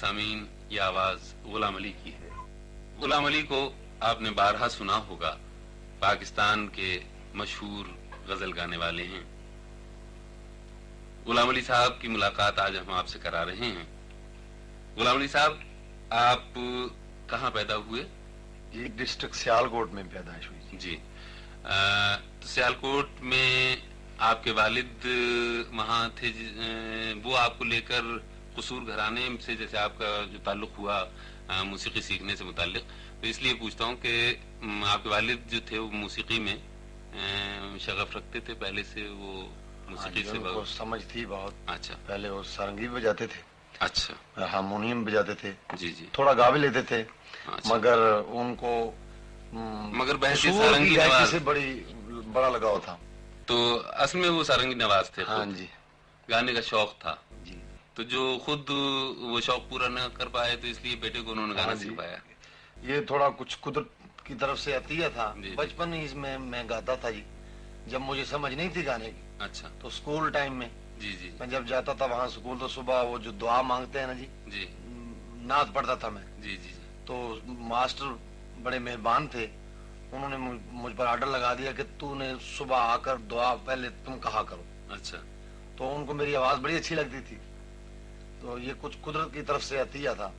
سامعین یہ آواز غلام علی کی ہے۔ غلام علی کو آپ نے بارہا سنا ہوگا پاکستان کے مشہور غزل گانے والے ہیں۔ غلام علی صاحب کی ملاقات آج ہم آپ سے کرا رہے ہیں۔ غلام علی صاحب آپ کہاں پیدا ہوئے؟ یہ ڈسٹرکٹ سیالکوٹ میں پیدائش ہوئی جی۔ سیالکوٹ میں آپ کے والد وہاں تھے وہ آپ کو لے کر قصور گھرانے سے جیسے آپ کا جو تعلق ہوا موسیقی سیکھنے سے متعلق تو اس لیے پوچھتا ہوں کہ آپ کے والد جو تھے وہ موسیقی میں شغف رکھتے تھے پہلے سے وہ موسیقی ہاں سے جی، سمجھ تھی بہت۔ اچھا۔ پہلے وہ سارنگی بجاتے تھے۔ اچھا۔ ہارمونیم بجاتے تھے۔ جی جی۔ تھوڑا گا بھی لیتے تھے۔ اچھا۔ مگر ان کو مگر سارنگی نواز۔ سے بڑی بڑا لگاؤ تھا۔ تو اصل میں وہ سارنگی نواز تھے ہاں۔ جی۔ گانے کا شوق تھا۔ تو جو خود وہ شوق پورا نہ کر پائے تو اس لیے بیٹے کو انہوں نے گانا ہاں جی۔ سکھایا۔ یہ تھوڑا کچھ قدرت کی طرف سے عطیہ تھا۔ جی،۔ بچپن ہی میں میں گاتا تھا جی۔ جب مجھے سمجھ نہیں تھی گانے کی۔ اچھا۔ تو اسکول ٹائم میں جی جی۔ میں جب جاتا تھا وہاں اسکول تو صبح وہ جو دعا مانگتے ہیں نا جی جی۔ نعت پڑھتا تھا میں۔ جی جی جی۔ تو ماسٹر بڑے مہربان تھے۔ انہوں نے مجھ- مجھ پر آرڈر لگا دیا کہ تو نے صبح آ کر دعا پہلے تم کہا کرو۔ اچھا۔ تو ان کو میری آواز بڑی اچھی لگتی تھی۔ تو یہ کچھ قدرت کی طرف سے عطیہ تھا۔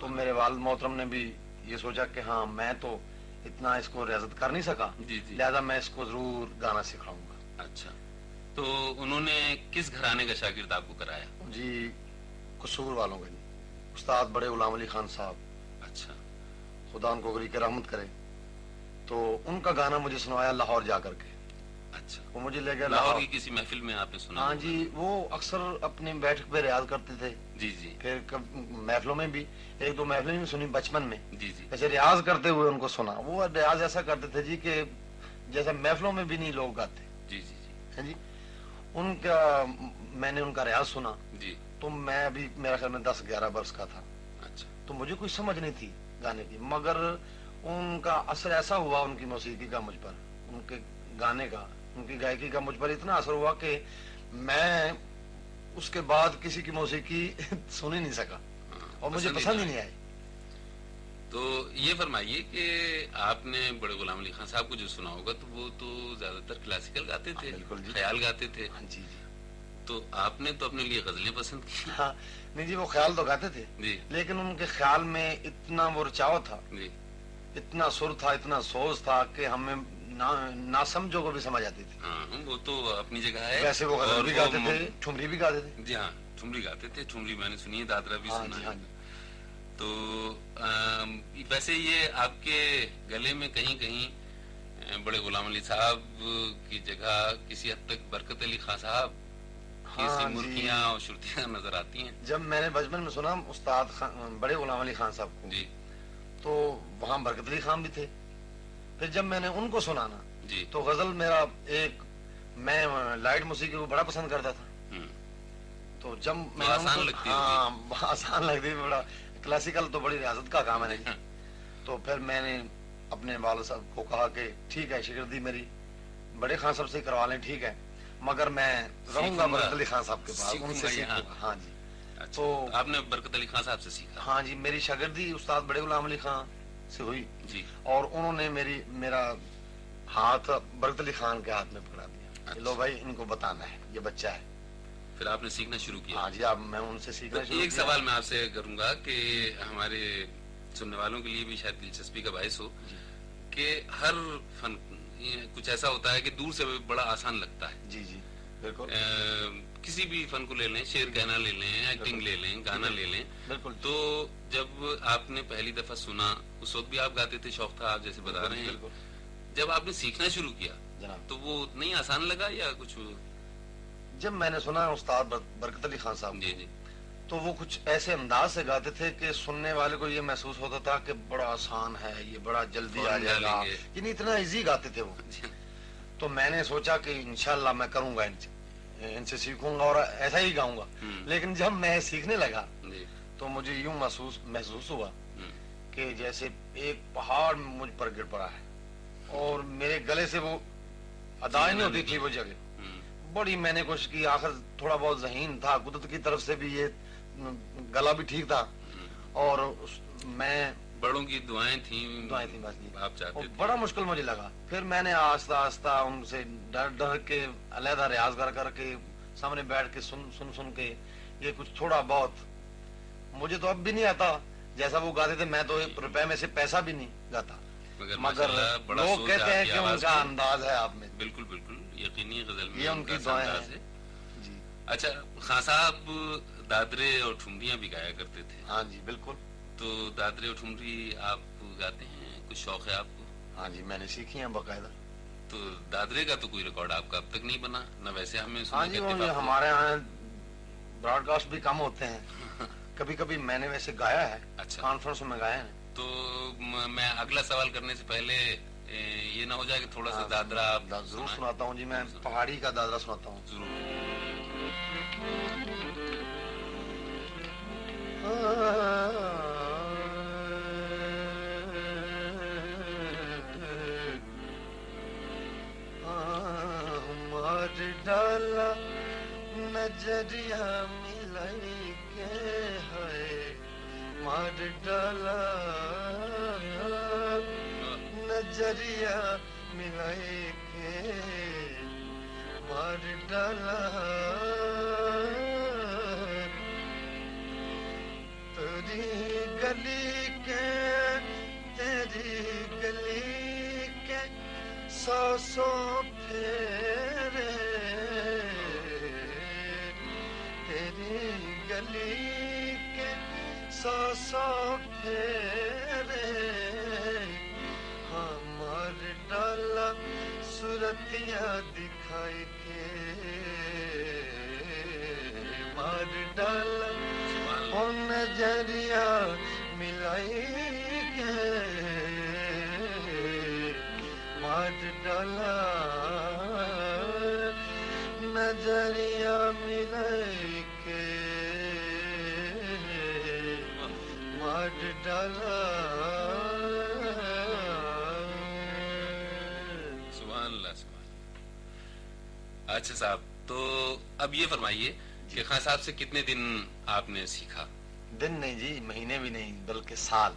تو میرے والد محترم نے بھی یہ سوچا کہ ہاں میں تو اتنا اس کو ریاضت کر نہیں سکا۔ جی جی۔ لہذا میں اس کو ضرور گانا سکھاؤں گا۔ اچھا۔ تو انہوں نے کس گھرانے کا شاگرد آپ کو کرایا؟ جی قصور والوں کا جی۔ استاد بڑے غلام علی خان صاحب۔ اچھا۔ خدا ان کو غری کے رحمت کرے۔ تو ان کا گانا مجھے سنوایا لاہور جا کر کے۔ اچھا۔ وہ مجھے لے گیا لاہور کی کسی محفل میں آپ نے سنا ہاں؟ جی وہ اکثر اپنی بیٹھک پہ ریاض کرتے تھے۔ جی جی۔ پھر محفلوں میں بھی ایک دو محفلیں بھی سنی بچپن میں۔ جی جی۔ ایسے ریاض کرتے ہوئے ان کو سنا۔ وہ ریاض ایسا کرتے تھے جی کہ جیسے محفلوں میں بھی نہیں لوگ گاتے۔ جی جی جی۔ ہیں جی؟ ان کا میں نے ان کا ریاض سنا۔ جی۔ تو میں ابھی میرا خیال میں دس گیارہ برس کا تھا۔ اچھا۔ تو مجھے کوئی سمجھ نہیں تھی گانے کی۔ مگر ان کا اثر ایسا ہوا ان کی موسیقی کا مجھ پر ان کے گانے کا۔ ان کی گائکی کا مجھ پر اتنا اثر ہوا کہ میں اس کے بعد کسی کی موسیقی سن ہی نہیں سکا اور مجھے پسند ہی نہیں آئی۔ تو یہ فرمائیے کہ آپ نے بڑے غلام علی خان صاحب کو جو سنا ہوگا تو وہ تو زیادہ تر کلاسیکل گاتے تھے ہاں، بالکل جی۔ خیال گاتے تھے۔ ہاں جی جی۔ تو آپ نے تو اپنے لیے غزلیں پسند کی۔ ہاں نہیں جی وہ خیال تو گاتے تھے۔ جی۔ لیکن ان کے خیال میں اتنا وہ رچاؤ تھا۔ جی۔ اتنا سر تھا اتنا سوز تھا کہ ہمیں نہ سمجھو کو بھی سمجھ آتی تھی۔ ہاں وہ تو اپنی جگہ ہے۔ ویسے وہ غزل بھی گاتے تھے ٹھمری بھی گاتے تھے۔ جی ہاں ٹھمری گاتے تھے ٹھمری میں نے سنی ہے دادرا بھی ہاں سنا جی ہے ہاں جی۔ تو ویسے یہ آپ کے گلے میں کہیں کہیں بڑے غلام علی صاحب کی جگہ کسی حد تک برکت علی خان صاحب ہاں جی۔ مرکیاں اور شرطیاں نظر آتی ہیں؟ جب میں نے بچپن میں سنا استاد بڑے غلام علی خان صاحب کو جی۔ تو وہاں برکت علی خان بھی تھے۔ پھر جب میں نے ان کو سنا نا جی۔ تو غزل میرا ایک میں لائٹ موسیقی کو بڑا پسند کرتا تھا۔ تو جب میں ان آسان لگتی ہاں آسان لگتی بڑا کلاسیکل تو بڑی ریاضت کا کام ہے ہاں، تو پھر میں نے اپنے والد صاحب کو کہا کہ ٹھیک ہے شگردی میری بڑے خان صاحب سے کروا لیں ٹھیک ہے۔ مگر میں رہوں گا۔ برکت علی خان صاحب کے پاس ان سے۔ سیکھوں ہاں جی۔ اچھا۔ تو- آپ نے برکت علی خان صاحب سے سیکھا۔ ہاں جی میری شاگردی استاد بڑے غلام علی خان سے ہوئی؟ جی۔ اور انہوں نے میری میرا ہاتھ برکت علی خان کے ہاتھ میں پکڑا دیا۔ کہ اچھا۔ لو بھائی ان کو بتانا ہے یہ بچہ ہے۔ پھر آپ نے سیکھنا شروع کیا؟ ہاں جی اب میں ان سے سیکھنا شروع ایک۔ سوال میں آپ سے کروں گا کہ ہمارے سننے والوں کے لیے بھی شاید دلچسپی کا باعث ہو۔ جی۔ کہ ہر فن کچھ ایسا ہوتا ہے کہ دور سے بڑا آسان لگتا ہے۔ جی جی۔ بالکل۔ کسی بھی فن کو لے لیں شعر کہنا لے لیں ایکٹنگ لے لیں گانا لے لیں۔ بالکل۔ تو جب آپ نے پہلی دفعہ سنا اس وقت بھی آپ گاتے تھے شوق تھا آپ جیسے بتا رہے ہیں۔ جب آپ نے سیکھنا شروع کیا تو وہ نہیں آسان لگا یا کچھ جب میں نے سنا استاد بر- برکت علی خان صاحب جی جی۔ تو وہ کچھ ایسے انداز سے گاتے تھے کہ سننے والے کو یہ محسوس ہوتا تھا کہ بڑا آسان ہے یہ بڑا جلدی آ جائے گا۔ یعنی اتنا ایزی گاتے تھے وہ۔ جی۔ تو میں نے سوچا کہ انشاءاللہ میں کروں گا ان سے سیکھوں گا اور ایسا ہی گاؤں گا۔ لیکن جب میں سیکھنے لگا جی۔ تو مجھے یوں محسوس محسوس ہوا کہ جیسے ایک پہاڑ مجھ پر گر پڑا ہے اور میرے گلے سے وہ ادا ہی نہیں ہوتی تھی وہ جگہ۔ بڑی میں نے کوشش کی آخر تھوڑا بہت ذہین تھا قدرت کی طرف سے بھی یہ گلا بھی ٹھیک تھا۔ اور میں بڑوں کی دعائیں تھیں دعائیں تھیں بس جی۔ چاہتے بڑا مشکل مجھے لگا۔ پھر میں نے آہستہ آہستہ ان سے ڈر ڈر کے علیحدہ ریاض کر کر کے سامنے بیٹھ کے سن سن سن کے یہ کچھ تھوڑا بہت مجھے تو اب بھی نہیں آتا۔ جیسا وہ گاتے تھے میں تو روپے میں سے پیسہ بھی نہیں گاتا۔ مگر لوگ کہتے ہیں کہ ان کا انداز ہے آپ میں۔ بالکل بالکل یقینی غزل یہ ان کی دعائیں ہیں۔ جی۔ اچھا خان صاحب دادرے اور ٹھمبیاں بھی گایا کرتے تھے۔ ہاں جی بالکل۔ تو دادرے اور ٹھمری آپ گاتے ہیں کچھ شوق ہے آپ کو؟ ہاں جی میں نے سیکھی ہیں باقاعدہ۔ تو دادرے کا تو کوئی ریکارڈ آپ کا اب تک نہیں بنا نہ ویسے ہمیں ہاں جی ہمارے یہاں براڈ کاسٹ بھی کم ہوتے ہیں۔ کبھی کبھی میں نے ویسے گایا ہے اچھا۔ کانفرنس میں گایا ہے۔ تو میں اگلا سوال کرنے سے پہلے یہ نہ ہو جائے کہ تھوڑا سا ہاں، دادرا ضرور سناتا ہوں۔ جی میں پہاڑی کا دادرا سناتا ہوں۔ ضرور۔ ملائے کے مار ڈالا تیری گلی کے تیری گلی کے سو سو پھیرے تیری گلی کے سو پھیرے صورتیاں دکھائی کے مار ڈال وہ نظریہ ملائی کے مار ڈال نظریا ملائی کے مار ڈالا۔ اچھا صاحب تو اب یہ فرمائیے کہ خان صاحب سے کتنے دن آپ نے سیکھا؟ دن نہیں جی مہینے بھی نہیں بلکہ سال۔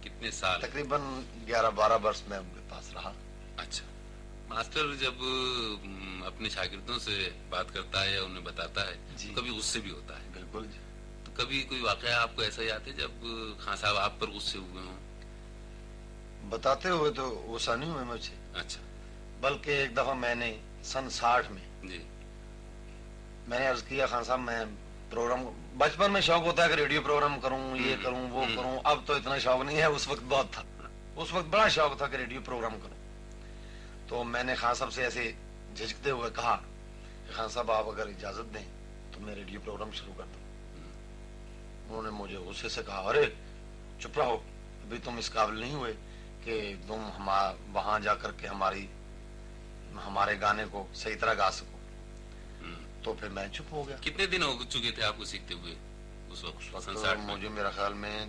کتنے سال؟ تقریباً گیارہ بارہ برس میں ان کے پاس رہا۔ اچھا۔ ماسٹر جب اپنے شاگردوں سے بات کرتا ہے یا انہیں بتاتا ہے جی۔ کبھی غصے بھی ہوتا ہے۔ بالکل جی۔ تو کبھی کوئی واقعہ آپ کو ایسا یاد ہے جب خان صاحب آپ پر غصے ہوئے ہوں؟ بتاتے ہوئے تو غصہ نہیں ہوئے مجھے اچھا۔ بلکہ ایک دفعہ میں نے سن ساٹھ میں جی۔ میں نے عرض کیا خان صاحب میں پروگرام بچپن میں شوق ہوتا ہے کہ ریڈیو پروگرام کروں یہ کروں وہ کروں۔ اب تو اتنا شوق نہیں ہے اس وقت بہت تھا۔ اس وقت بڑا شوق تھا کہ ریڈیو پروگرام کروں۔ تو میں نے خان صاحب سے ایسے جھجکتے ہوئے کہا کہ خان صاحب آپ اگر اجازت دیں تو میں ریڈیو پروگرام شروع کر دوں۔ انہوں نے مجھے غصے سے کہا ارے چپ رہو ابھی تم اس قابل نہیں ہوئے کہ تم وہاں جا کر کے ہماری ہمارے گانے کو صحیح طرح گا سکو۔ تو پھر میں چپ ہو گیا۔ کتنے دن ہو چکے تھے آپ کو سیکھتے ہوئے اس وقت؟ مجھے میرا خیال میں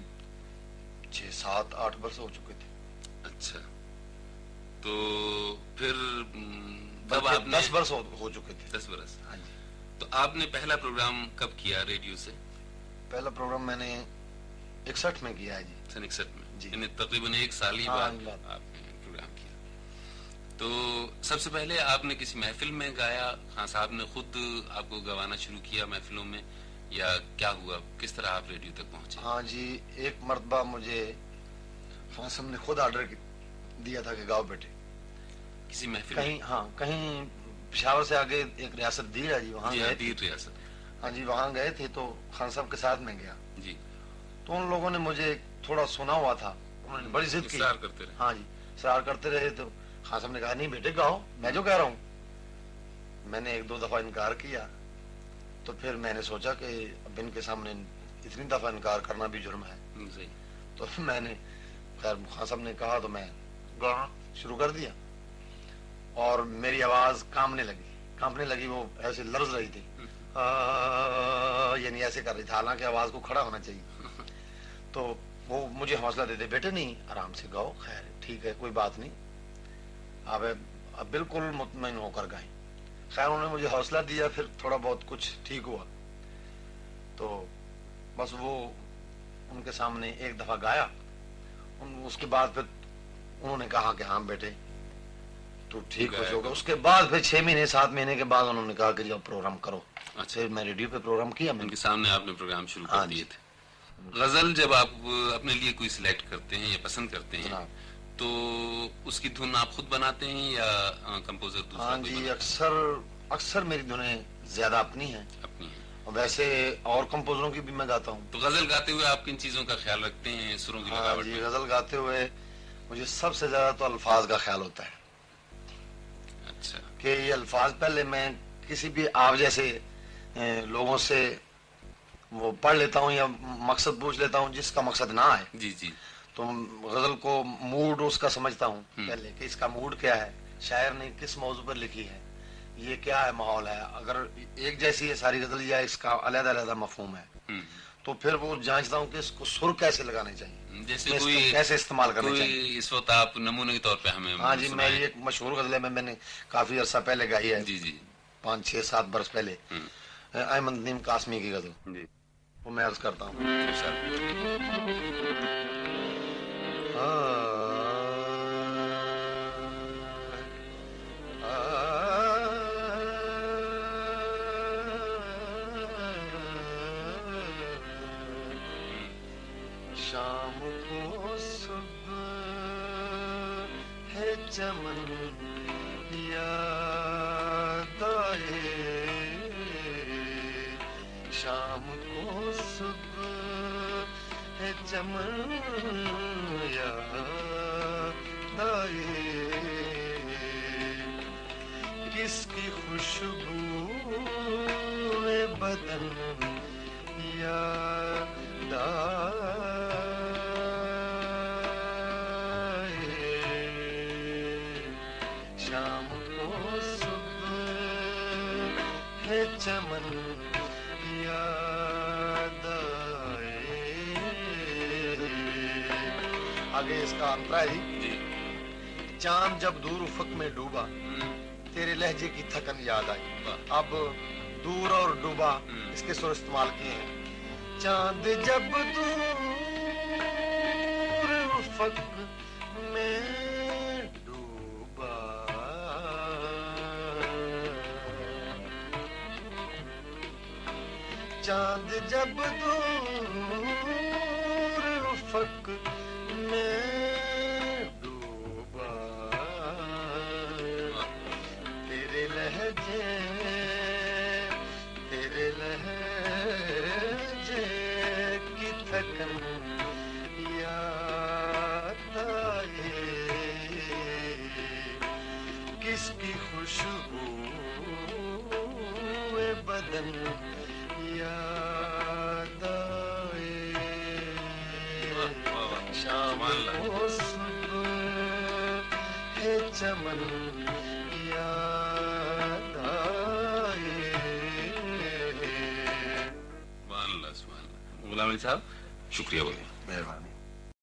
چھ سات آٹھ برس ہو چکے تھے۔ اچھا۔ تو پھر دس برس ہو چکے تھے۔ دس برس۔ ہاں جی۔ تو آپ نے پہلا پروگرام کب کیا ریڈیو سے؟ پہلا پروگرام میں نے اکسٹھ میں کیا ہے جی۔ سن اکسٹھ میں۔ جی۔ یعنی تقریباً ایک سال ہی ہاں، بعد آپ تو سب سے پہلے آپ نے کسی محفل میں گایا؟ خان صاحب نے خود آپ کو گوانا شروع کیا محفلوں میں یا کیا ہوا؟ کس طرح آپ ریڈیو تک پہنچے؟ ہاں جی ایک مرتبہ مجھے خان صاحب نے خود آرڈر دیا تھا کہ گاؤ بیٹھے۔ کسی محفل کہیں ہاں کہیں پشاور سے آگے ایک ریاست دیر ہے جی وہاں جی، گئے ہاں، دیر ریاست۔ ہاں جی وہاں گئے تھے تو خان صاحب کے ساتھ میں گیا۔ جی۔ تو ان لوگوں نے مجھے تھوڑا سنا ہوا تھا انہوں نے بڑی ضد کی۔ ہاں جی سرار کرتے رہے تو خان صاحب نے کہا نہیں بیٹے کہو۔ میں جو کہہ رہا ہوں۔ میں نے ایک دو دفعہ انکار کیا۔ تو پھر میں نے سوچا کہ اب ان کے سامنے اتنی دفعہ انکار کرنا بھی جرم ہے۔ جی۔ تو میں نے خیر خان صاحب نے کہا تو میں شروع کر دیا۔ اور میری آواز کانپنے لگی۔ کانپنے لگی وہ ایسے لرز رہی تھی۔ یعنی ایسے کر رہی تھا حالانکہ آواز کو کھڑا ہونا چاہیے۔ تو وہ مجھے حوصلہ دیتے بیٹے نہیں آرام سے گاؤ خیر ٹھیک ہے کوئی بات نہیں۔ اب اب بالکل مطمئن ہو کر گئیں۔ خیر انہوں نے مجھے حوصلہ دیا پھر تھوڑا بہت کچھ ٹھیک ہوا۔ تو بس وہ ان کے سامنے ایک دفعہ گایا۔ اس کے بعد پھر انہوں نے کہا کہ ہاں بیٹے تو ٹھیک ہو ہوگا اس کے بعد پھر چھ مہینے سات مہینے کے بعد انہوں نے کہا کہ جی جو پروگرام کرو۔ اچھا۔ میں ریڈیو پہ پروگرام کیا۔ ان کے سامنے آپ نے پروگرام شروع کر ہاں جی۔ دیے تھے۔ غزل جب آپ اپنے لیے کوئی سلیکٹ کرتے ہیں یا پسند کرتے ہیں تو اس کی دھن آپ خود بناتے ہیں یا کمپوزر دوسرا ہاں جی اکثر اکثر میری دھنیں زیادہ اپنی ہیں؟ اپنی اور ویسے اور کمپوزروں کی بھی میں گاتا ہوں۔ تو غزل گاتے ہوئے آپ کن چیزوں کا خیال رکھتے ہیں؟ سروں کی ہاں لگاوٹ جی غزل گاتے ہوئے مجھے سب سے زیادہ تو الفاظ کا خیال ہوتا ہے۔ اچھا۔ کہ یہ الفاظ پہلے میں کسی بھی آپ جیسے لوگوں سے وہ پڑھ لیتا ہوں یا مقصد پوچھ لیتا ہوں جس کا مقصد نہ آئے۔ جی جی۔ تو غزل کو موڈ اس کا سمجھتا ہوں۔ پہلے کہ اس کا موڈ کیا ہے شاعر نے کس موضوع پر لکھی ہے یہ کیا ہے ماحول ہے اگر ایک جیسی ہے ساری غزل یا اس کا علیحدہ علیحدہ مفہوم ہے۔ تو پھر وہ جانچتا ہوں کہ اس کو سر کیسے لگانے چاہیے جیسے کوئی کیسے استعمال کرنا چاہیے اس وقت آپ نمونے کے طور پہ ہمیں ہاں جی۔ میری ایک مشہور غزل ہے میں میں نے کافی عرصہ پہلے گائی ہے جی جی پانچ چھ سات برس پہلے۔ احمد نیم قاسمی کی غزل جی وہ میں عرض کرتا ہوں اچھا۔ شام کو صبح ہے چمن یاد آئے شام کو صبح ہے چمن کس کی خوشبو بدن یاد آئے شام کو صبح ہے چمن آگے اس کا انترا ہے جی چاند جب دور افق میں ڈوبا۔ تیرے لہجے کی تھکن یاد آئی۔ اب دور اور ڈوبا۔ اس کے سر استعمال کیے ہیں چاند جب دور افق میں ڈوبا چاند جب دور افق میں ڈوبا تیرے لہجے تیرے لہجے کی تھکن یاد کس کی خوشبو بدن یاد چمن غلام صاحب شکریہ بولے مہربانی۔